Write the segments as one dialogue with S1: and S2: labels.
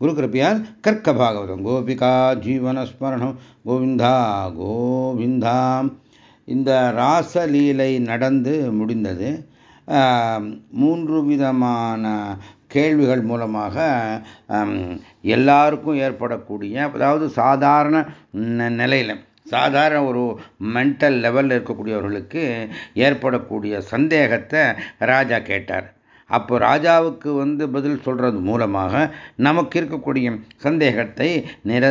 S1: குருகிருப்பையால் கற்க பாகவதம் கோபிகா ஜீவனஸ்மரணம் கோவிந்தா கோவிந்தாம் இந்த ராசலீலை நடந்து முடிந்தது. மூன்று விதமான கேள்விகள் மூலமாக எல்லாருக்கும் ஏற்படக்கூடிய அதாவது சாதாரண நிலையில் சாதாரண ஒரு மென்டல் லெவலில் இருக்கக்கூடியவர்களுக்கு ஏற்படக்கூடிய சந்தேகத்தை ராஜா கேட்டார். அப்போ ராஜாவுக்கு வந்து பதில் சொல்றது மூலமாக நமக்கு இருக்கக்கூடிய சந்தேகத்தை நிற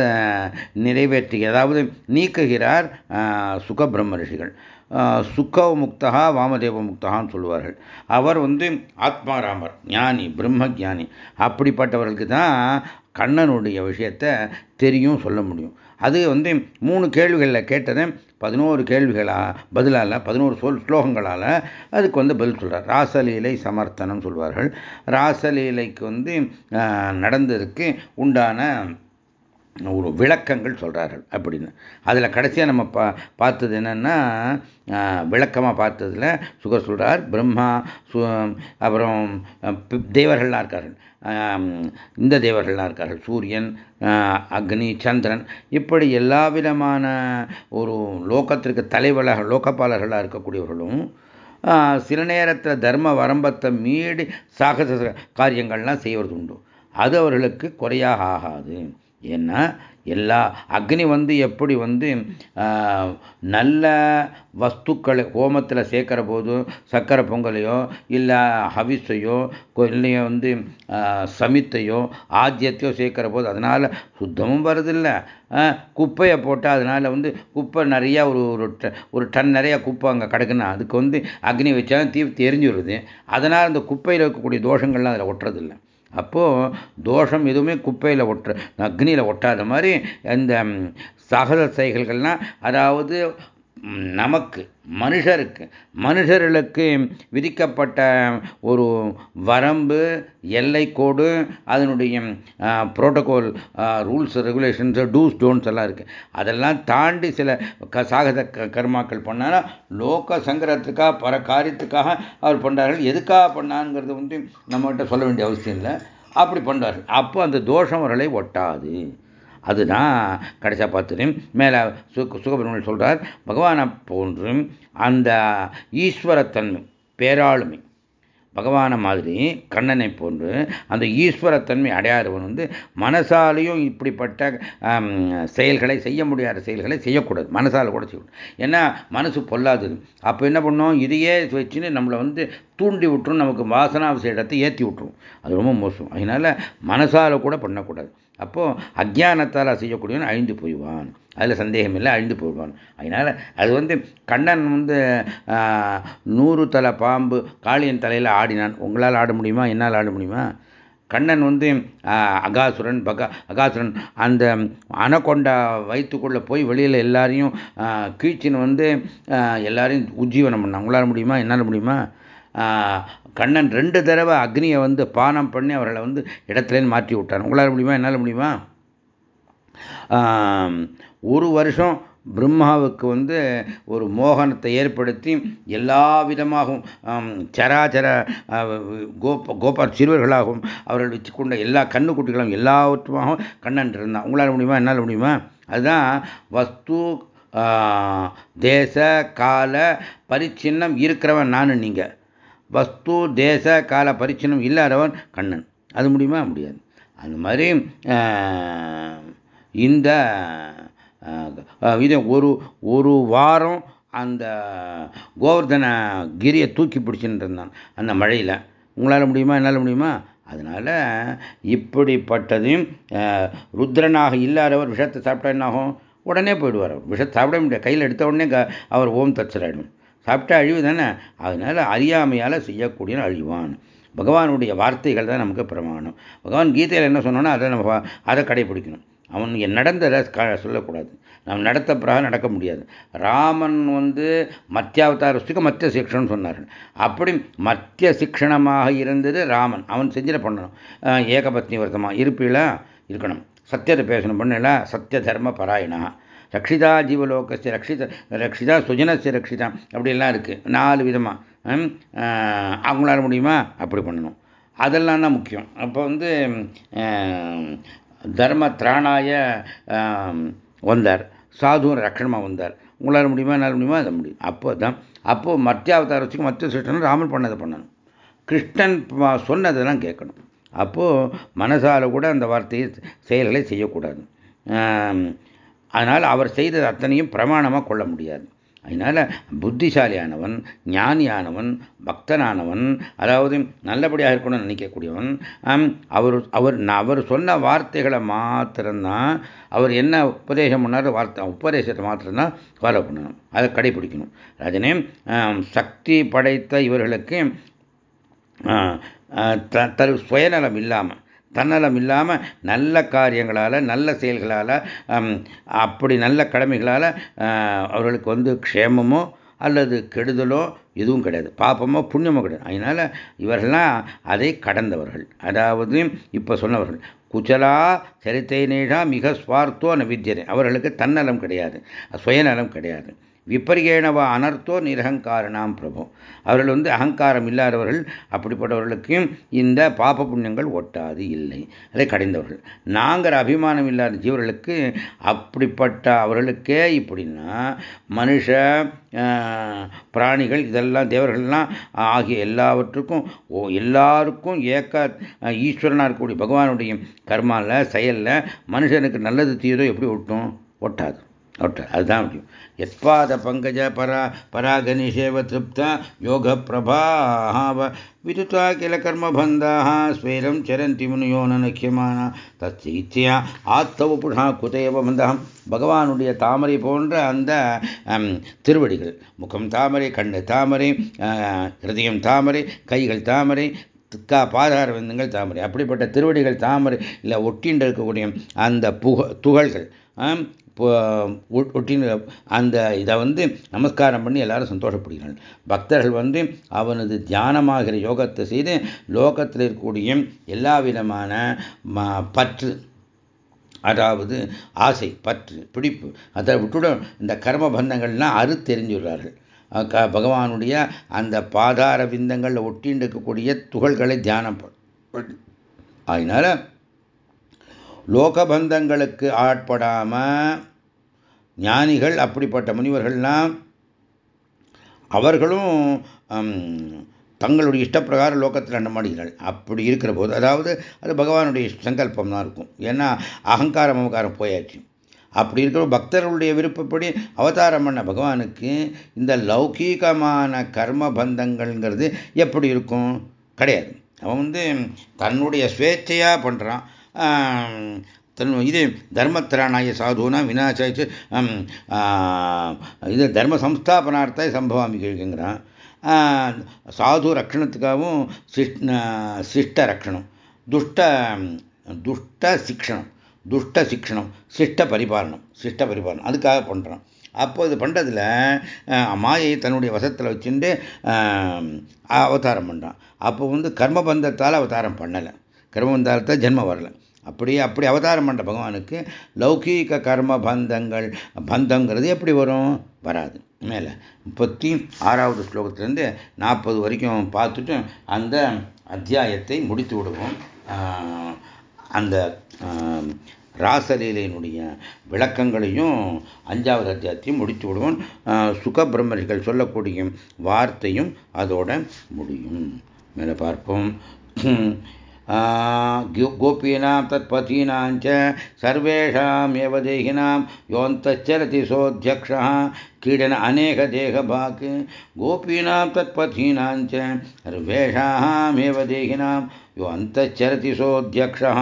S1: நிறைவேற்றி அதாவது நீக்குகிறார் சுகபிரம்ம ரிஷிகள் சுக முக்தகா வாமதேவ முக்தகான்னு சொல்லுவார்கள். அவர் வந்து ஆத்மாராமர் ஞானி பிரம்ம ஜானி அப்படிப்பட்டவர்களுக்கு தான் கண்ணனுடைய விஷயத்தை தெரியும் சொல்ல முடியும். அது வந்து மூணு கேள்விகளில் கேட்டதை பதினோரு கேள்விகளா பதிலால் பதினோரு சொல் ஸ்லோகங்களால் அதுக்கு வந்து பதில் சொல்கிறார் ராசலீலை சமர்த்தனம் சொல்வார்கள். ராசலீலைக்கு வந்து நடந்ததுக்கு உண்டான ஒரு விளக்கங்கள் சொல்கிறார்கள் அப்படின்னு. அதில் கடைசியாக நம்ம பா பார்த்தது என்னென்னா விளக்கமாக பார்த்ததில் சுகர் சொல்கிறார் பிரம்மா சு அப்புறம் தேவர்கள்லாம் இருக்கார்கள். இந்த தேவர்கள்லாம் இருக்கார்கள். சூரியன் அக்னி சந்திரன். இப்படி எல்லா விதமான ஒரு லோகத்திற்கு தலைவலாக லோகப்பாளர்களாக இருக்கக்கூடியவர்களும் சில நேரத்தில் தர்ம வரம்பத்தை மீறி சாகச காரியங்கள்லாம் செய்வது உண்டு அது அவர்களுக்கு குறையாக ஆகாது. ஏன்னா எல்லா அக்னி வந்து எப்படி வந்து நல்ல வஸ்துக்களை ஹோமத்தில் சேர்க்கிற போது சக்கரை பொங்கலையோ இல்லை ஹவிஸையோ இல்லையோ வந்து சமித்தையோ ஆஜ்யத்தையோ சேர்க்கிற போது அதனால் சுத்தமும் வருதில்லை குப்பையை போட்டால் அதனால் வந்து குப்பை நிறையா ஒரு ஒரு ஒரு டன் நிறையா குப்பை அங்கே கிடக்குன்னா அதுக்கு வந்து அக்னி வச்சாலும் தீ தெரிஞ்சு வருது அதனால் அந்த குப்பையில் இருக்கக்கூடிய தோஷங்கள்லாம் அதில் ஒட்டுறதில்லை. அப்போது தோஷம் எதுவுமே குப்பையில் ஒட்டுற அக்னியில் ஒட்டாத மாதிரி அந்த சகல செயல்கள்னால் அதாவது நமக்கு மனுஷருக்கு மனுஷர்களுக்கு விதிக்கப்பட்ட ஒரு வரம்பு எல்லை கோடு அதனுடைய protocol rules regulations dos don'ts எல்லாம் இருக்குது அதெல்லாம் தாண்டி சில க சாகத கர்மாக்கள் பண்ணால் லோக சங்கரத்துக்காக பல காரியத்துக்காக அவர் பண்ணுறார்கள் எதுக்காக பண்ணாங்கிறது வந்து நம்மகிட்ட சொல்ல வேண்டிய அவசியம் இல்லை. அப்படி பண்ணுறாரு அப்போ அந்த தோஷம் அவர்களை ஒட்டாது. அதுதான் கடைசியாக பார்த்துட்டு மேலே சு சுகபெருமன் சொல்கிறார் பகவானை போன்றும் அந்த ஈஸ்வரத்தன்மை பேராளுமை பகவானை மாதிரி கண்ணனை போன்று அந்த ஈஸ்வரத்தன்மை அடையாறுவன் வந்து மனசாலையும் இப்படிப்பட்ட செயல்களை செய்ய முடியாத செயல்களை செய்யக்கூடாது. மனசால் கூட செய்யக்கூடாது. ஏன்னா மனசு பொல்லாதது. அப்போ என்ன பண்ணோம்? இதையே வச்சுன்னு நம்மளை வந்து தூண்டி விட்டுரும். நமக்கு வாசனாவசிய இடத்தை ஏற்றி விட்டுரும். அது ரொம்ப மோசம். அதனால் மனசால் கூட பண்ணக்கூடாது. அப்போது அஜானத்தால் செய்யக்கூடியவன் அழிந்து போய்வான். அதில் சந்தேகம் இல்லை அழிந்து போய்வான். அதனால் அது வந்து கண்ணன் வந்து நூறு தலை பாம்பு காளியன் தலையில் ஆடினான். உங்களால் ஆட முடியுமா? என்னால் ஆட முடியுமா? கண்ணன் வந்து அகாசுரன் பகா அகாசுரன் அந்த அணக்கொண்டா வயிற்றுக்குள்ளே போய் வெளியில் எல்லாரையும் கீழ்ச்சின்னு வந்து எல்லாரையும் உஜ்ஜீவனம் பண்ணான். உங்களால் முடியுமா? என்னால் முடியுமா? கண்ணன் ரெண்டு தடவை அக்னியை வந்து பானம் பண்ணி அவர்களை வந்து இடத்துலேருந்து மாற்றி விட்டார் உங்களால் முடியுமா? என்னால் முடியுமா? ஒரு வருஷம் பிரம்மாவுக்கு வந்து ஒரு மோகனத்தை ஏற்படுத்தி எல்லா விதமாகவும் சராச்சர கோப கோபால் சிறுவர்களாகவும் அவர்கள் வச்சுக்கொண்ட எல்லா கண்ணுக்குட்டிகளும் எல்லாவற்றுமாகவும் கண்ணன் இருந்தான். உங்களால் முடியுமா? என்னால் முடியுமா? அதுதான் வஸ்து தேச கால பரிச்சின்னம் இருக்கிறவன் நான் நீங்கள் வஸ்து தேச கால பரிச்சனம் இல்லாதவன் கண்ணன். அது முடியுமா? முடியாது. அந்த மாதிரி இந்த இதை ஒரு ஒரு வாரம் அந்த கோவர்தன கிரியை தூக்கி பிடிச்சின்னு இருந்தான் அந்த மழையில். உங்களால் முடியுமா? என்னால் முடியுமா? அதனால் இப்படிப்பட்டதையும் ருத்ரனாக இல்லாதவர் விஷத்தை சாப்பிட்டா என்னாகும்? உடனே போயிடுவார் விஷத்தை சாப்பிட முடியாது கையில் எடுத்த உடனே அவர் ஓம் தச்சராயிடும் சாப்பிட்டா அழிவு தானே? அதனால் அறியாமையால் செய்யக்கூடிய அழிவான். பகவானுடைய வார்த்தைகள் தான் நமக்கு பிரமாணம். பகவான் கீதையில் என்ன சொன்னோன்னா அதை நம்ம அதை கடைபிடிக்கணும் அவன் நடந்ததை சொல்லக்கூடாது. நம்ம நடத்த பிறகு நடக்க முடியாது. ராமன் வந்து மத்தியாவதாரத்துக்கு மத்திய சிக்ஷன் சொன்னார்கள் அப்படி மத்திய சிக்ஷணமாக இருந்தது ராமன். அவன் செஞ்சிட பண்ணணும். ஏகபத்னி வருத்தமாக இருப்பீங்களா இருக்கணும். சத்தியத்தை பேசணும். பண்ணல சத்திய தர்ம பராயணா. ரக்ஷிதா ஜீவலோகஸ்ய ரக்ஷித ரக்ஷிதா சுஜனஸ்ய ரக்ஷிதா. அப்படிலாம் இருக்குது நாலு விதமாக அவங்களால முடியுமா? அப்படி பண்ணணும். அதெல்லாம் தான் முக்கியம். அப்போ வந்து தர்ம திராணாய வந்தார். சாது ரக்ஷணமாக வந்தார். உங்களால் முடியுமா? என்னால் முடியுமா? அதை முடியும். அப்போ தான். அப்போது மத்திய அவதார மத்திய சிருஷ்டன் ராமன் பண்ணதை பண்ணணும். கிருஷ்ணன் சொன்னதெல்லாம் கேட்கணும். அப்போது மனசால் கூட அந்த வார்த்தையை செயல்களை செய்யக்கூடாது. அதனால் அவர் செய்தது அத்தனையும் பிரமாணமாக கொள்ள முடியாது. அதனால் புத்திசாலியானவன் ஞானியானவன் பக்தனானவன் அதாவது நல்லபடியாக இருக்கணும்னு நினைக்கக்கூடியவன் அவர் அவர் அவர் சொன்ன வார்த்தைகளை மாத்திரம்தான் அவர் என்ன உபதேசம் பண்ணார் வார்த்தை உபதேசத்தை மாத்திரம்தான் ஃபாலோ பண்ணணும். அதை கடைபிடிக்கணும் ராஜனே சக்தி படைத்த இவர்களுக்கு தரு சுயநலம் இல்லாமல் தன்னலம் இல்லாமல் நல்ல காரியங்களால் நல்ல செயல்களால் அப்படி நல்ல கடமைகளால் அவர்களுக்கு வந்து க்ஷேமமோ அல்லது கெடுதலோ எதுவும் கிடையாது. பாப்பமோ புண்ணியமோ கிடையாது. அதனால் இவர்கள்லாம் அதை கடந்தவர்கள். அதாவது இப்போ சொன்னவர்கள் குச்சலா சரித்தை நேடா மிக ஸ்வார்த்தோ வித்தியதை அவர்களுக்கு தன்னலம் கிடையாது சுயநலம் கிடையாது. விபரியேனவா அனர்த்தோ நிரகங்காரணாம் பிரபு. அவர்கள் வந்து அகங்காரம் இல்லாதவர்கள் அப்படிப்பட்டவர்களுக்கும் இந்த பாப புண்ணியங்கள் ஒட்டாது இல்லை. அதை கடைந்தவர்கள். நாங்கள் அபிமானம் இல்லாத ஜீவர்களுக்கு அப்படிப்பட்ட அவர்களுக்கே இப்படின்னா மனுஷ பிராணிகள் இதெல்லாம் தேவர்கள்லாம் ஆகிய எல்லாவற்றுக்கும் ஓ எல்லாருக்கும் ஏக்க ஈஸ்வரனாக இருக்கக்கூடிய பகவானுடைய கர்மாவில் செயலில் மனுஷனுக்கு நல்லது தீரோ எப்படி ஒட்டும்? ஒட்டாது. அதுதான் முடியும் எத்பாத பங்கஜ பரா பராக நிஷேவ திருப்தா யோக பிரபாஹாவ விதுதா கில கர்மபந்தாக ஸ்வேரம் சரந்தி முனியோன நக்கியமான தச்சைத்தியா ஆத்தவ புனா குதேவ மந்தகம் பகவானுடைய தாமரை போன்ற அந்த திருவடிகள். முகம் தாமரை கண்ணு தாமரை ஹிருதயம் தாமரை கைகள் தாமரை கா பாதார விந்தங்கள் தாமரை. அப்படிப்பட்ட திருவடிகள் தாமரை இல்லை ஒட்டின்ற இருக்கக்கூடிய அந்த புக துகள்கள் ஒட்டின அந்த இதை வந்து நமஸ்காரம் பண்ணி எல்லாரும் சந்தோஷப்படுகிறார்கள். பக்தர்கள் வந்து அவனது தியானமாகிற யோகத்தை செய்து லோகத்தில் இருக்கக்கூடிய எல்லா விதமான பற்று அதாவது ஆசை பற்று பிடிப்பு அதை விட்டுடன் இந்த கர்ம பந்தங்கள்லாம் அறுத்தெறிஞ்சுள்ளார்கள் பகவானுடைய அந்த பாதார விந்தங்களில் ஒட்டின்னு இருக்கக்கூடிய துகள்களை தியானம் அதனால லோகபந்தங்களுக்கு ஆட்படாம ஞானிகள் அப்படிப்பட்ட முனிவர்கள்லாம் அவர்களும் தங்களுடைய இஷ்டப்பிரகாரம் லோகத்தில் அண்டமாடுகிறாள் அப்படி இருக்கிற போது அதாவது அது பகவானுடைய சங்கல்பம் தான் இருக்கும். ஏன்னா அகங்காரம் அமகாரம் போயாச்சு. அப்படி இருக்கிற பக்தர்களுடைய விருப்பப்படி அவதாரம் பண்ண பகவானுக்கு இந்த லௌகீகமான கர்ம பந்தங்கள்ங்கிறது எப்படி இருக்கும்? கிடையாது. அவன் வந்து தன்னுடைய ஸ்வேச்சையாக பண்ணுறான் தன் இது தர்மத்திராணாய சாதுனா வினாசாச்சு இது தர்ம சம்ஸ்தாபனார்த்தாய் சம்பவாமி கேட்குங்கிறான் சாது ரக்ஷணத்துக்காகவும் சிஷ்ட ரக்ஷணம் துஷ்ட துஷ்ட சிக்ஷணம் துஷ்ட சிக்ஷணம் சிஷ்ட பரிபாலனம் சிஷ்ட பரிபாலனம் அதுக்காக பண்ணுறான் அப்போ இது பண்ணுறதுல மாயை தன்னுடைய வசத்தில் வச்சுட்டு அவதாரம் பண்ணுறான் அப்போ வந்து கர்மபந்தத்தால் அவதாரம் பண்ணலை. கர்மபந்தாலத்தை ஜென்மம் வரலை. அப்படியே அப்படி அவதாரம் பண்ணுற பகவானுக்கு லௌகீக கர்ம பந்தங்கள் பந்தங்கிறது எப்படி வரும்? வராது. மேலே முப்பத்தி ஆறாவது ஸ்லோகத்திலேருந்து நாற்பது வரைக்கும் பார்த்துட்டு அந்த அத்தியாயத்தை முடித்து விடுவோம். அந்த ராசலீலையினுடைய விளக்கங்களையும் அஞ்சாவது அத்தியாயத்தையும் முடித்து விடுவோம். சுக சொல்லக்கூடிய வார்த்தையும் அதோட முடியும். மேலே பார்ப்போம். गोपीनां तत्पथीनां च सर्वेषामेव देहिनां योऽन्तश्चरति सोऽध्यक्षः। क्रीडन अनेकदेहभाक् गोपीनां तत्पथीनां च सर्वेषामेव देहिनां यो अन्तश्चरति सोऽध्यक्षः।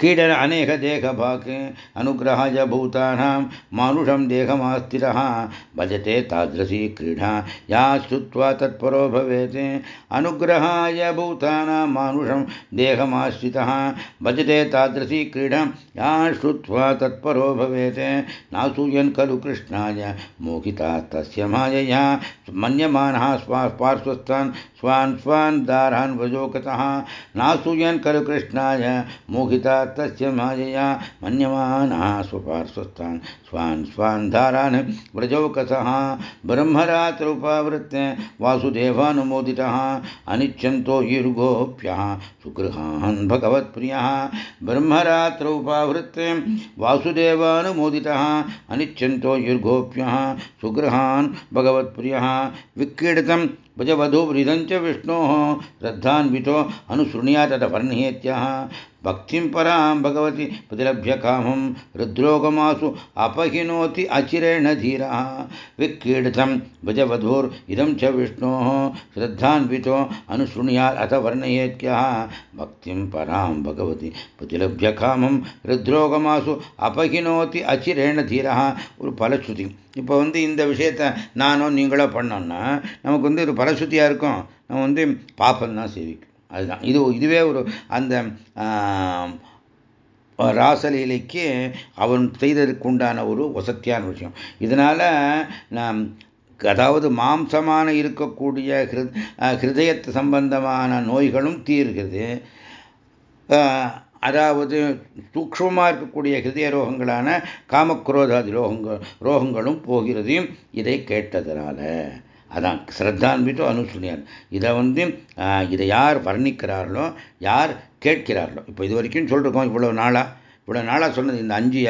S1: क्रीडन अनेक देहभाक् अनुग्रहाय भूतानां, मानुषं देहमास्थिरः। भजते तादृशी क्रीडा, या श्रुत्वा तत्परो भवेत्। अनुग्रहाय भूतानां, मानुषं देहमाश्रितः भजते तादृशी क्रीडा, या श्रुत्वा तत्परो भवेत्। नासूयन् खलु कृष्णाय, मोहिता मायया, मन्यमानः स्वा पार्श्वस्थान् स्वान् स्वान् दारान् व्रजोकतः नासूयन् खलु कृष्णाय, मोहिता तस्य मायया, मन्यमानः स्वपार्श्वस्थान् स्वान् स्वान् दारान् व्रजौकसः ब्रह्मरात्रुपावृत्ते वासुदेवानुमोदितः। अनिच्छन्तो ईर्गोप्यः सुगृहान् भगवत्प्रियः। ब्रह्मरात्रुपावृत्ते वासुदेवानुमोदितः। अनिच्छन्तो ईर्गोप्यः सुगृहान् भगवत्प्रियः। विक्रीडितं भजवधूवृदञ्च विष्णोः रद्धान्वितो अनुसृण्या तदपर्णेत्याः भक्तिं परां भगवति प्रतिलभ्य कामं हृद्रोगमासु अपहिनोति अचिरेण धीरः विक्रीडितं भजवधूर् च विष्णोः श्रद्धान्वितो अनुशृणुयात् अथ वर्णयेत्यः भक्तिं परां भगवति प्रतिलभ्य कामं हृद्रोगमासु अपहिनोति அச்சிரேன தீரா ஒரு பலஸ்ருதி இப்போ வந்து இந்த விஷயத்தை நானோ நீங்களோ பண்ணோம்னா நமக்கு வந்து ஒரு பலஸ்ருதியாக இருக்கும் நம்ம வந்து பாப்பம் தான் சேவிக்கும் அதுதான். இது இதுவே ஒரு அந்த ராசலீலைக்கு அவன் செய்ததற்கு உண்டான ஒரு வசத்தியான விஷயம். இதனால் நாம் அதாவது மாம்சமான இருக்கக்கூடிய ஹிருதயத்து சம்பந்தமான நோய்களும் தீர்கிறது. அதாவது சூக்ஷமாக இருக்கக்கூடிய ஹிருதய ரோகங்களான காமக்ரோதாதி ரோகங்கள் ரோகங்களும் போகிறது. இதை கேட்டதனால. அதான் ஸ்ரத்தான்விட்டு அனுசுனியார் இதை வந்து இதை யார் வர்ணிக்கிறார்களோ யார் கேட்கிறார்களோ இப்போ இது வரைக்கும் சொல்லிருக்கோம் இவ்வளோ நாளாக இவ்வளோ நாளாக சொன்னது இந்த அஞ்சு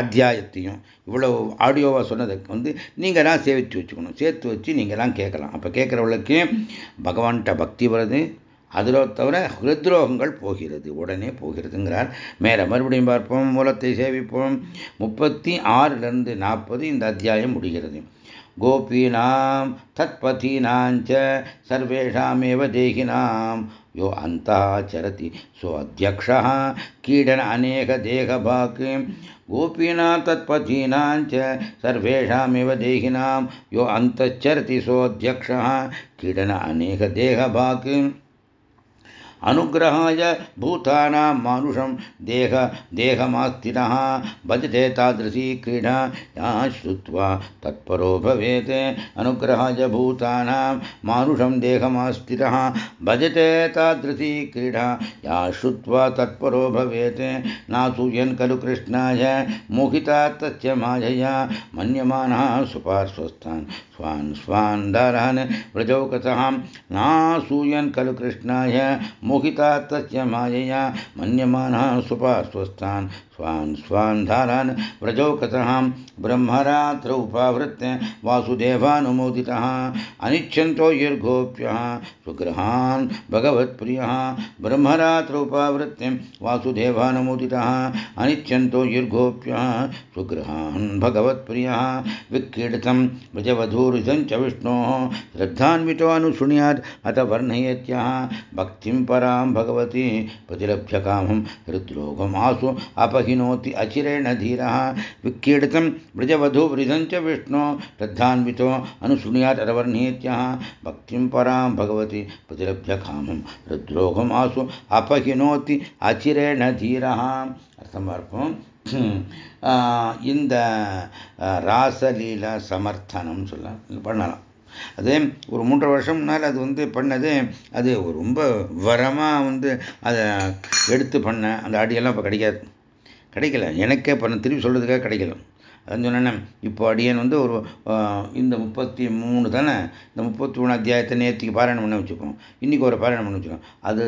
S1: அத்தியாயத்தையும் இவ்வளோ ஆடியோவாக சொன்னதுக்கு வந்து நீங்கள் தான் சேவித்து வச்சுக்கணும். சேர்த்து வச்சு நீங்கள் தான் கேட்கலாம். அப்போ கேட்குறவளுக்கு பகவான்கிட்ட பக்தி வருது. அதில் தவிர ஹிருத்ரோகங்கள் போகிறது. உடனே போகிறதுங்கிறார். மேலே மறுபடியும் பார்ப்போம் மூலத்தை சேவிப்போம். முப்பத்தி ஆறுலேருந்து நாற்பது இந்த அத்தியாயம் முடிகிறது. गोपीनां तत्पथीनां च सर्वेषामेव देहिनां। यो अन्तः चरति सोऽध्यक्षः क्रीडन अनेकदेहभाक् गोपीनां तत्पथीनां च सर्वेषामेव देहिनां। यो अन्तश्चरति सोऽध्यक्षः क्रीडन अनेकदेहभाक् अनुग्रहाय भूतानां मानुषं देह देहमास्तिनः भजते तादृशी क्रीडा या श्रुत्वा तत्परो भवेत्। अनुग्रहाय भूतानां मानुषं देहमास्तिनः भजते तादृशी क्रीडा या श्रुत्वा तत्परो भवेत्। नासूयन् खलु कृष्णाय, मोहिता तस्य मायया, मन्यमानः सुपार्श्वस्थान्, स्वान् स्वान् दारान् व्रजौकतः नासूयन् खलु कृष्णाय मोहिता तस्य मायया मन्यमानः सुपार्श्वस्थान् स्वान् स्वान् धारान् व्रजौकतः ब्रह्मरात्र उपावृत्य वासुदेवानुमोदितः। अनिच्छन्तो यर्गोप्यः सुगृहान् भगवत्प्रियः, ब्रह्मरात्र उपावृत्य वासुदेवानुमोदितः। अनिच्छन्तो यर्गोप्यः सुगृहान् भगवत्प्रियः। विक्रीडितं व्रजवधूरितं च विष्णोः, श्रद्धान्वितो अनुशृणुयात् अथ वर्णयत्यः भक्तिं परां भगवती प्रतिलभ्य कामं हृद्रोगमासु अपहिनोति अचिरेण धीरः विक्रीडितं व्रजवधूवृधं च विष्णो श्रद्धान्वितो अनुशृणुयात् अथवर्णयत्यः भक्तिं परां भगवती प्रतिलभ्य कामं हृद्रोगमासु अपहिनोति அச்சிரேண தீரஹா அர்த்தம் பார்ப்போம் இந்த ராசலீல சமர்த்தனம் சொல்ல பண்ணலாம் அது ஒரு மூன்றரை வருஷம் முன்னால் அது வந்து பண்ணது அது ரொம்ப வரமாக வந்து அதை எடுத்து பண்ண அந்த அடியெல்லாம் இப்போ கிடைக்காது கிடைக்கல. எனக்கே பண்ண திருப்பி சொல்கிறதுக்காக கிடைக்கல. அதான் சொன்னேன் இப்போ அடியன் வந்து ஒரு இந்த முப்பத்தி மூணு தானே இந்த முப்பத்தி மூணு அத்தியாயத்தை நேற்றுக்கு பாராயணம் பண்ண வச்சுப்போம் இன்றைக்கி ஒரு பாராயணம் பண்ண வச்சுக்கோம் அது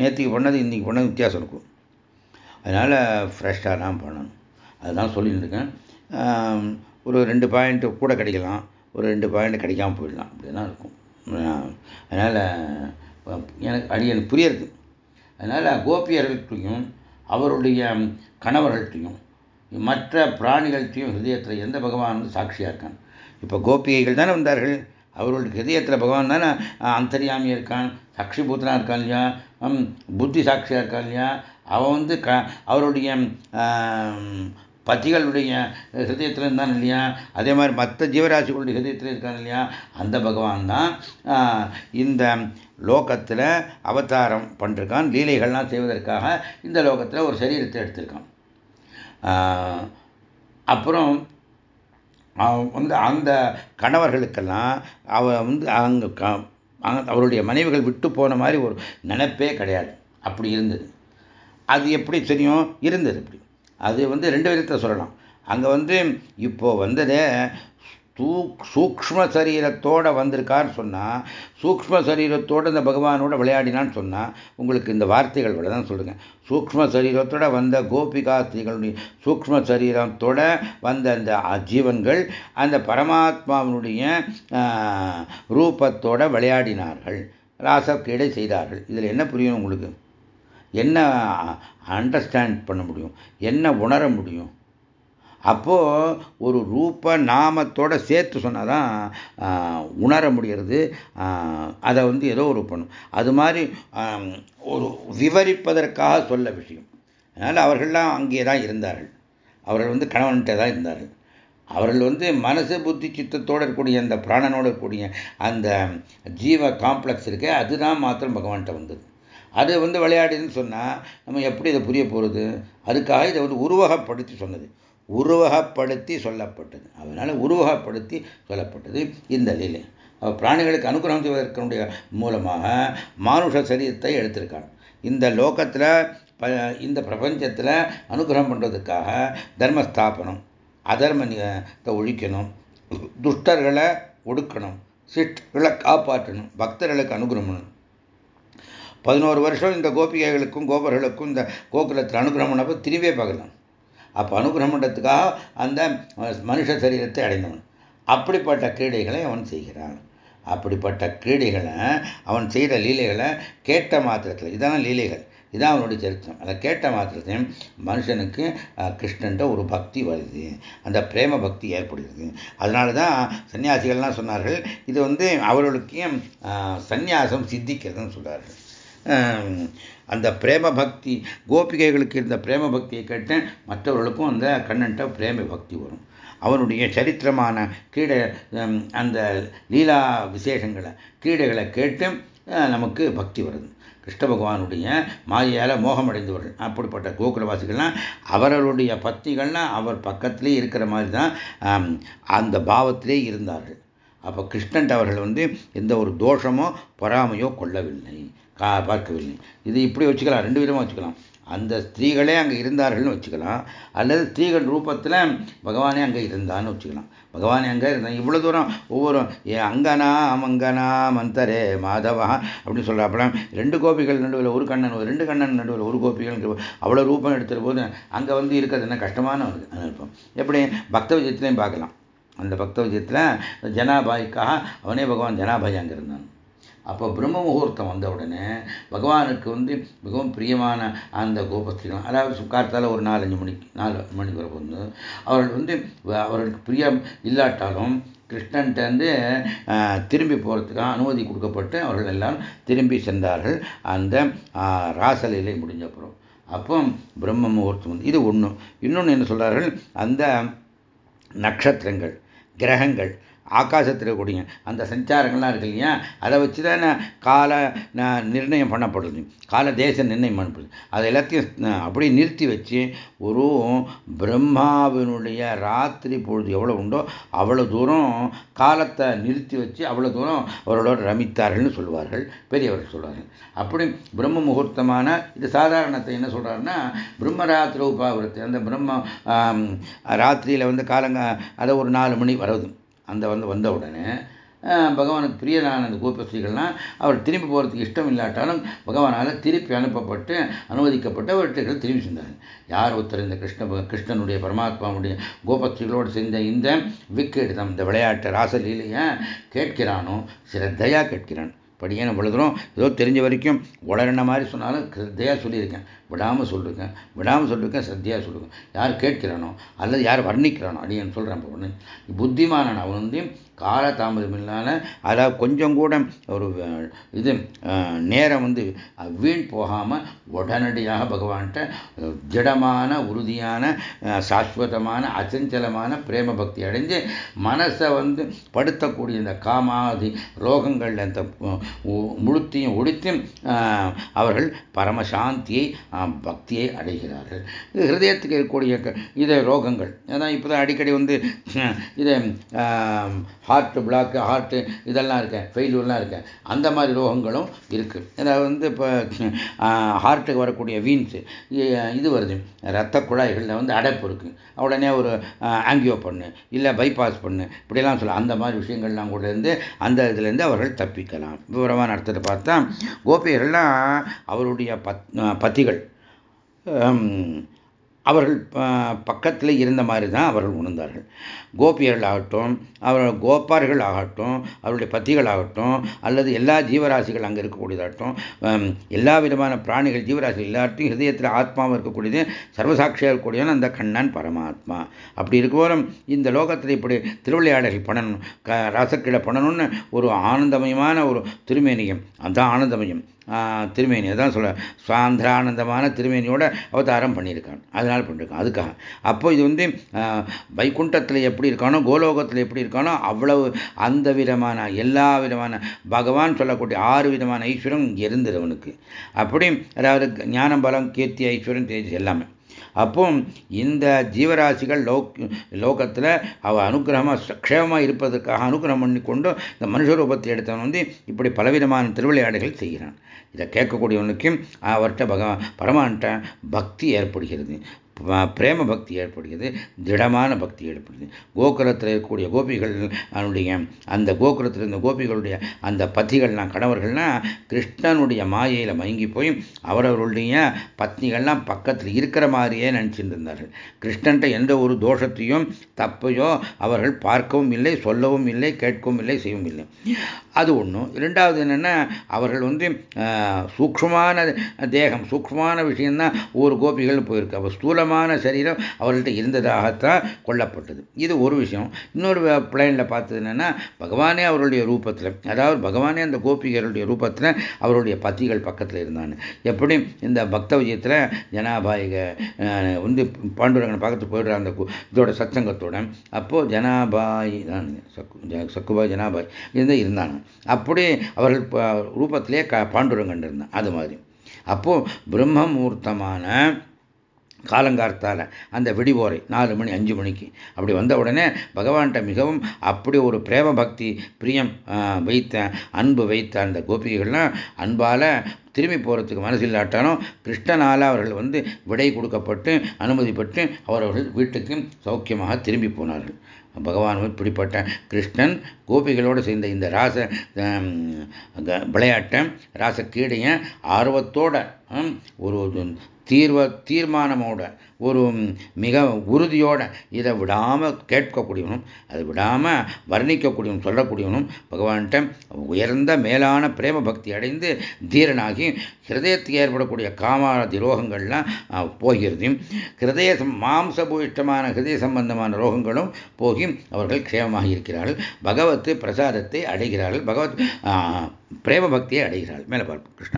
S1: நேற்றுக்கு பண்ணது இன்றைக்கி பண்ணது வித்தியாசம் இருக்கும். அதனால் ஃப்ரெஷ்ஷாக தான் பண்ணணும். அதுதான் சொல்லியிருக்கேன் ஒரு ரெண்டு பாயிண்ட்டு கூட கிடைக்கலாம். ஒரு ரெண்டு பாயிண்ட் கிடைக்காம போயிடலாம். அப்படி தான் இருக்கும் அதனால் எனக்கு அடி எனக்கு புரியுறது. அதனால் கோபியர்களுக்கும் அவருடைய கணவர்கள்ட்டையும் மற்ற பிராணிகள்ட்டையும் ஹிருதயத்தில் எந்த பகவான் வந்து சாட்சியாக இருக்கான்? இப்போ கோபிகைகள் தானே வந்தார்கள். அவர்களுடைய ஹிருதயத்தில் பகவான் தானே அந்தரியாமியாக இருக்கான் சாட்சிபூத்தனாக இருக்கான் இல்லையா? புத்தி சாட்சியாக இருக்கான் இல்லையா? அவன் வந்து க அவருடைய பத்திகளுடைய ஹிருதயத்தில் இருந்தான் இல்லையா? அதே மாதிரி மற்ற ஜீவராசிகளுடைய ஹிருதயத்தில் இருக்கான் இல்லையா? அந்த பகவான் தான் இந்த லோகத்தில் அவதாரம் பண்ணிருக்கான் லீலைகள்லாம் செய்வதற்காக இந்த லோகத்தில் ஒரு சரீரத்தை எடுத்திருக்கான். அப்புறம் வந்து அந்த கணவர்களுக்கெல்லாம் அவ வந்து அங்கே அவருடைய மனைவிகள் விட்டு போன மாதிரி ஒரு நினைப்பே கிடையாது. அப்படி இருந்தது. அது எப்படி தெரியும்? இருந்தது அப்படி. அது வந்து ரெண்டு விதத்தை சொல்லலாம். அங்கே வந்து இப்போ வந்ததே தூ சூக்ம சரீரத்தோட வந்திருக்கான்னு சொன்னால் சூக்ம சரீரத்தோடு இந்த பகவானோட விளையாடினான்னு சொன்னால் உங்களுக்கு இந்த வார்த்தைகள் விட தான் சொல்லுங்கள் சூக்ம சரீரத்தோட வந்த கோபிகா ஸ்திரீகளுடைய சூக்ம சரீரத்தோட வந்த அந்த ஜீவன்கள் அந்த பரமாத்மாவினுடைய ரூபத்தோட விளையாடினார்கள். ராசக்கீடை செய்தார்கள். இதில் என்ன புரியும் உங்களுக்கு? என்ன அண்டர்ஸ்டாண்ட் பண்ண முடியும்? என்ன உணர முடியும்? அப்போது ஒரு ரூப நாமத்தோட சேர்த்து சொன்னால் தான் உணர முடிகிறது அதை வந்து ஏதோ ஒரு பண்ணும் அது மாதிரி ஒரு விவரிப்பதற்காக சொல்ல விஷயம். அதனால் அவர்கள்லாம் அங்கே தான் இருந்தார்கள். அவர்கள் வந்து கணவன்கிட்ட தான் இருந்தார்கள். அவர்கள் வந்து மனசு புத்தி சித்தத்தோடு இருக்கக்கூடிய அந்த பிராணனோடு இருக்கக்கூடிய அந்த ஜீவ காம்ப்ளெக்ஸ் இருக்கே அதுதான் மாத்திரம் பகவான்கிட்ட வந்தது. அது வந்து விளையாடுதுன்னு சொன்னால் நம்ம எப்படி இதை புரிய போகிறது அதுக்காக இதை வந்து உருவகப்படுத்தி சொன்னது. உருவகப்படுத்தி சொல்லப்பட்டது. அதனால் உருவகப்படுத்தி சொல்லப்பட்டது இந்த லீலை. பிராணிகளுக்கு அனுகிரகம் செய்வதற்கனுடைய மூலமாக மானுஷ சரீரத்தை எடுத்திருக்காங்க. இந்த லோகத்தில் இந்த பிரபஞ்சத்தில் அனுகிரகம் பண்ணுறதுக்காக தர்மஸ்தாபனம் அதர்மத்தை ஒழிக்கணும் துஷ்டர்களை ஒடுக்கணும் சிஷ்டர்களை காப்பாற்றணும் பக்தர்களுக்கு அனுகிரகம் பதினோரு வருஷம் இந்த கோபிகைகளுக்கும் கோபர்களுக்கும் இந்த கோகுலத்தில் அனுகிரகம் பண்ணப்போ திரும்பியே பார்க்கலாம் அப்போ அனுகிரகம் பண்ணுறதுக்காக அந்த மனுஷ சரீரத்தை அடைந்தவன். அப்படிப்பட்ட கிரீடைகளை அவன் செய்கிறான். அப்படிப்பட்ட கிரீடைகளை அவன் செய்கிற லீலைகளை கேட்ட மாத்திரத்தில் இதான் லீலைகள் இதான் அவனுடைய சரித்திரம். அதை கேட்ட மாத்திரத்தையும் மனுஷனுக்கு கிருஷ்ணன்ற ஒரு பக்தி வருது. அந்த பிரேம பக்தி ஏற்படுகிறது. அதனால தான் சன்னியாசிகள்லாம் சொன்னார்கள் இது வந்து அவர்களுக்கு சந்நியாசம் சித்திக்கிறதுன்னு சொல்கிறார்கள் அந்த பிரேம பக்தி கோபிகைகளுக்கு இருந்த பிரேம பக்தியை கேட்டு மற்றவர்களுக்கும் அந்த கண்ணன்ட்ட பிரேம பக்தி வரும். அவனுடைய சரித்திரமான கீடை அந்த லீலா விசேஷங்களை கீடைகளை கேட்டு நமக்கு பக்தி வருது. கிருஷ்ண பகவானுடைய மாயால் மோகமடைந்தவர்கள் அப்படிப்பட்ட கோகுலவாசிகள்லாம் அவர்களுடைய பத்திகள்லாம் அவர் பக்கத்திலே இருக்கிற மாதிரி தான் அந்த பாவத்திலே இருந்தார்கள். அப்போ கிருஷ்ணன் அவர்கள் வந்து எந்த ஒரு தோஷமோ பொறாமையோ கொள்ளவில்லை. கா பார்க்கவில்லை இது இப்படி வச்சுக்கலாம் ரெண்டு விதமாக வச்சுக்கலாம். அந்த ஸ்திரீகளே அங்கே இருந்தார்கள்னு வச்சுக்கலாம். அல்லது ஸ்திரீகள் ரூபத்தில் பகவானே அங்கே இருந்தான்னு வச்சுக்கலாம். பகவானே அங்கே இருந்தான் இவ்வளோ தூரம் ஒவ்வொரு ஏ அங்கனா அமங்கனா மந்தரே மாதவா அப்படின்னு சொல்கிறாப்பல ரெண்டு கோபிகள் நடுவில் ஒரு கண்ணன் ரெண்டு கண்ணன் நடுவில் ஒரு கோபிகள் அவ்வளோ ரூபம் எடுத்துகிற போது அங்கே வந்து இருக்கிறது என்ன கஷ்டமான ஒரு அனுப்பம் எப்படி? பக்த விஜயத்துலேயும் பார்க்கலாம். அந்த பக்த விஜயத்தில் ஜனாபாய்க்காக அவனே பகவான் ஜனாபாய் அங்கே இருந்தான். அப்போ பிரம்ம முகூர்த்தம் வந்த உடனே பகவானுக்கு வந்து மிகவும் பிரியமான அந்த கோபஸ்திரிகள் அதாவது சுக்கார்த்தால் ஒரு நாலஞ்சு மணிக்கு நாலு மணிக்கு வர வந்து அவர்கள் வந்து அவர்களுக்கு பிரியம் இல்லாட்டாலும் கிருஷ்ணன்ட்டு திரும்பி போகிறதுக்காக அனுமதி கொடுக்கப்பட்டு அவர்கள் எல்லாம் திரும்பி சென்றார்கள். அந்த ராசலையிலே முடிஞ்சப்புறம் அப்போ பிரம்ம முகூர்த்தம் வந்து இது ஒன்று இன்னொன்று என்ன சொல்கிறார்கள் அந்த நட்சத்திரங்கள் கிரகங்கள் ஆகாசத்தில் இருக்கக்கூடிய அந்த சஞ்சாரங்கள்லாம் இருக்கு இல்லையா? அதை வச்சு தான் கால நிர்ணயம் பண்ணப்படுது. கால தேச நிர்ணயம் பண்ணப்படுது. அதை எல்லாத்தையும் அப்படியே நிறுத்தி வச்சு ஒரு பிரம்மாவினுடைய ராத்திரி பொழுது எவ்வளோ உண்டோ அவ்வளோ தூரம் காலத்தை நிறுத்தி வச்சு அவ்வளோ தூரம் அவர்களோட ரமித்தார்கள்னு சொல்லுவார்கள். பெரியவர்கள் சொல்வார்கள் அப்படி பிரம்ம முகூர்த்தமான இது சாதாரணத்தை என்ன சொல்கிறாருன்னா பிரம்மராத்திரி உபாவிரத்தை அந்த பிரம்ம ராத்திரியில் வந்து காலங்க அதை ஒரு நாலு மணி வருது அந்த வந்து வந்த உடனே பகவானுக்கு பிரியனான அந்த கோபஸ்ரீகள்லாம் அவர் திரும்பி போகிறதுக்கு இஷ்டம் இல்லாட்டாலும் பகவானால் திருப்பி அனுப்பப்பட்டு அனுமதிக்கப்பட்டு அவர்கிட்ட திரும்பி சென்றார். யார் ஒருத்தர் இந்த கிருஷ்ண கிருஷ்ணனுடைய பரமாத்மாவுடைய கோபஸ்ரீகளோடு செஞ்ச இந்த விக்கெடுதம் இந்த விளையாட்டு ராசலீலையை கேட்கிறானோ சிரத்தையாக கேட்கிறான். படியாக நம்ம தூரம் ஏதோ தெரிஞ்ச வரைக்கும் உளறின மாதிரி சொன்னாலும் சிரத்தையாக சொல்லியிருக்கேன். விடாமல் சொல்லியிருக்கேன் விடாமல் சொல்லியிருக்கேன் சத்தியாக சொல்லியிருக்கேன் யார் கேட்கிறானோ அல்லது யார் வர்ணிக்கிறானோ அப்படின்னு சொல்கிறேன் இப்போ ஒன்று புத்திமானன் அவன் வந்து கால தாமதம் அதாவது கொஞ்சம் கூட ஒரு இது நேரம் வந்து வீண் போகாமல் உடனடியாக பகவான்கிட்ட திடமான உறுதியான சாஸ்வதமான அச்சஞ்சலமான பிரேம பக்தி அடைஞ்சு மனசை வந்து படுத்தக்கூடிய இந்த காமாதி ரோகங்கள் அந்த முழுத்தையும் ஒழித்தும் அவர்கள் பரமசாந்தியை பக்தியை அடைகிறார்கள். இது ஹிருதயத்துக்கு இருக்கக்கூடிய இதை ரோகங்கள் அதான் இப்போதான் அடிக்கடி வந்து இதை ஹார்ட் பிளாக்கு ஹார்ட்டு இதெல்லாம் இருக்கேன் ஃபெயிலூர்லாம் இருக்கேன் அந்த மாதிரி ரோகங்களும் இருக்குது அதாவது வந்து இப்போ ஹார்ட்டுக்கு வரக்கூடிய வீன்ஸு இது வருது. ரத்த குழாய்களில் வந்து அடைப்பு இருக்குது உடனே ஒரு ஆங்கியோ பண்ணு இல்லை பைபாஸ் பண்ணு இப்படிலாம் சொல்ல அந்த மாதிரி விஷயங்கள்லாம் கூட இருந்து அந்த இதுலேருந்து அவர்கள் தப்பிக்கலாம். விவரமான அர்த்தத்தை பார்த்தா கோபியர்கள்லாம் அவருடைய பத் பத்திகள் அவர்கள் பக்கத்தில் இருந்த மாதிரி தான் அவர்கள் உணர்ந்தார்கள். கோபியர்கள் ஆகட்டும் அவர்கள் கோப்பார்கள் ஆகட்டும் அவருடைய பத்திகள் ஆகட்டும் அல்லது எல்லா ஜீவராசிகள் அங்கே இருக்கக்கூடியதாகட்டும் எல்லா விதமான பிராணிகள் ஜீவராசிகள் எல்லாத்தையும் ஹிருதயத்தில் ஆத்மாவும் இருக்கக்கூடியது சர்வசாட்சியாக இருக்கக்கூடியவன் அந்த கண்ணன் பரமாத்மா. அப்படி இருக்கும்போதும் இந்த லோகத்தில் இப்படி திருவிளையாடல்கள் பண்ணணும் ரசக்கிட பண்ணணும்னு ஒரு ஆனந்தமயமான ஒரு திருமேனியம் அதுதான் ஆனந்தமயம். திருமேனி அதான் சொல்ல சுவாந்திரானந்தமான திருமேனியோட அவதாரம் பண்ணியிருக்கான். அதனால் பண்ணியிருக்கான். அதுக்காக. அப்போ இது வந்து வைகுண்டத்தில் எப்படி இருக்கானோ கோலோகத்தில் எப்படி இருக்கானோ அவ்வளவு அந்த விதமான எல்லா விதமான பகவான் சொல்லக்கூடிய ஆறு விதமான ஐஸ்வரம் இருந்தது அவனுக்கு. அப்படி அதாவது ஞானம் பலம் கீர்த்தி ஐஸ்வரம் தேஜஸ் எல்லாமே. அப்போ இந்த ஜீவராசிகள் லோக் லோகத்தில் அவ அனுகிரகமாக க்ஷேமமாக இருப்பதற்காக அனுகிரகம் பண்ணி கொண்டு இந்த மனுஷ ரூபத்தை எடுத்தவன் வந்து இப்படி பலவிதமான திருவிளையாடுகள் செய்கிறான். இதை கேட்கக்கூடியவனுக்கும் அவர்கிட்ட பகவான் பரமான்ட்ட பக்தி ஏற்படுகிறது. பிரேம பக்தி ஏற்படுகிறது திடமான பக்தி ஏற்படுகிறது. கோகுலத்தில் இருக்கக்கூடிய கோபிகள் அவனுடைய அந்த கோகுலத்தில் இருந்த கோபிகளுடைய அந்த பத்திகள்லாம் கணவர்கள்லாம் கிருஷ்ணனுடைய மாயையில் மயங்கி போய் அவரவர்களுடைய பத்னிகள்லாம் பக்கத்தில் இருக்கிற மாதிரியே நினச்சிட்டு இருந்தார்கள். கிருஷ்ணன்ட்ட எந்த ஒரு தோஷத்தையும் தப்பையோ அவர்கள் பார்க்கவும் இல்லை சொல்லவும் இல்லை கேட்கவும் இல்லை செய்யவும் இல்லை. அது ஒன்றும் இரண்டாவது என்னென்னா அவர்கள் வந்து சூக்ஷமான தேகம் சூக்ஷமான விஷயம்தான் ஒவ்வொரு கோபிகள் போயிருக்கு. அவர் ஸ்தூலமான சரீரம் அவர்கள்ட்ட இருந்ததாகத்தான் கொல்லப்பட்டது. இது ஒரு விஷயம். இன்னொரு பிளேனில் பார்த்தது என்னென்னா பகவானே அவருடைய ரூபத்தில் அதாவது பகவானே அந்த கோபிகளுடைய ரூபத்தில் அவருடைய பத்திகள் பக்கத்தில் இருந்தாங்க எப்படி? இந்த பக்த விஜயத்தில் ஜனாபாயிக வந்து பாண்டுரங்கன் பக்கத்து போயிடுற அந்த இதோட சத்சங்கத்தோட அப்போது ஜனாபாய் தான் சக்குபாய் ஜனாபாய் இருந்து இருந்தாங்க. அப்படி அவர்கள் ரூபத்திலே க பாண்டுரங்கன் இருந்தான். அது மாதிரி. அப்போது பிரம்ம முகூர்த்தமான காலங்கார்த்தால் அந்த விடிவோரை நாலு மணி அஞ்சு மணிக்கு. அப்படி வந்த உடனே பகவான்கிட்ட மிகவும் அப்படி ஒரு பிரேம பக்தி பிரியம் வைத்த அன்பு வைத்த அந்த கோபிகைகள்லாம் அன்பால் திரும்பி போகிறதுக்கு மனசு இல்லாட்டாலும் கிருஷ்ணனால் அவர்கள் வந்து விடை கொடுக்கப்பட்டு அனுமதிப்பட்டு அவரவர்கள் வீட்டுக்கு சௌக்கியமாக திரும்பி போனார்கள். பகவான் இப்படிப்பட்ட கிருஷ்ணன் கோபிகளோடு சேர்ந்த இந்த ராச விளையாட்டை ராச கீடைய ஆர்வத்தோட ஒரு தீர்வ தீர்மானமோட ஒரு மிக உறுதியோட இதை விடாமல் கேட்கக்கூடியவனும் அதை விடாமல் வர்ணிக்கக்கூடியவனும் சொல்லக்கூடியவனும் பகவான்கிட்ட உயர்ந்த மேலான பிரேம பக்தி அடைந்து தீரனாகி ஹிருதயத்துக்கு ஏற்படக்கூடிய காமாதி ரோகங்கள்லாம் போகிறது ஹிருதய மாம்சபூயிஷ்டமான ஹிருதய சம்பந்தமான ரோகங்களும் போகி அவர்கள் க்ஷேமமாக இருக்கிறார்கள். பகவத்து பிரசாதத்தை அடைகிறார்கள். பகவத் பிரேம பக்தியை அடைகிறார்கள். மேலே பார்ப்போம். கிருஷ்ணா.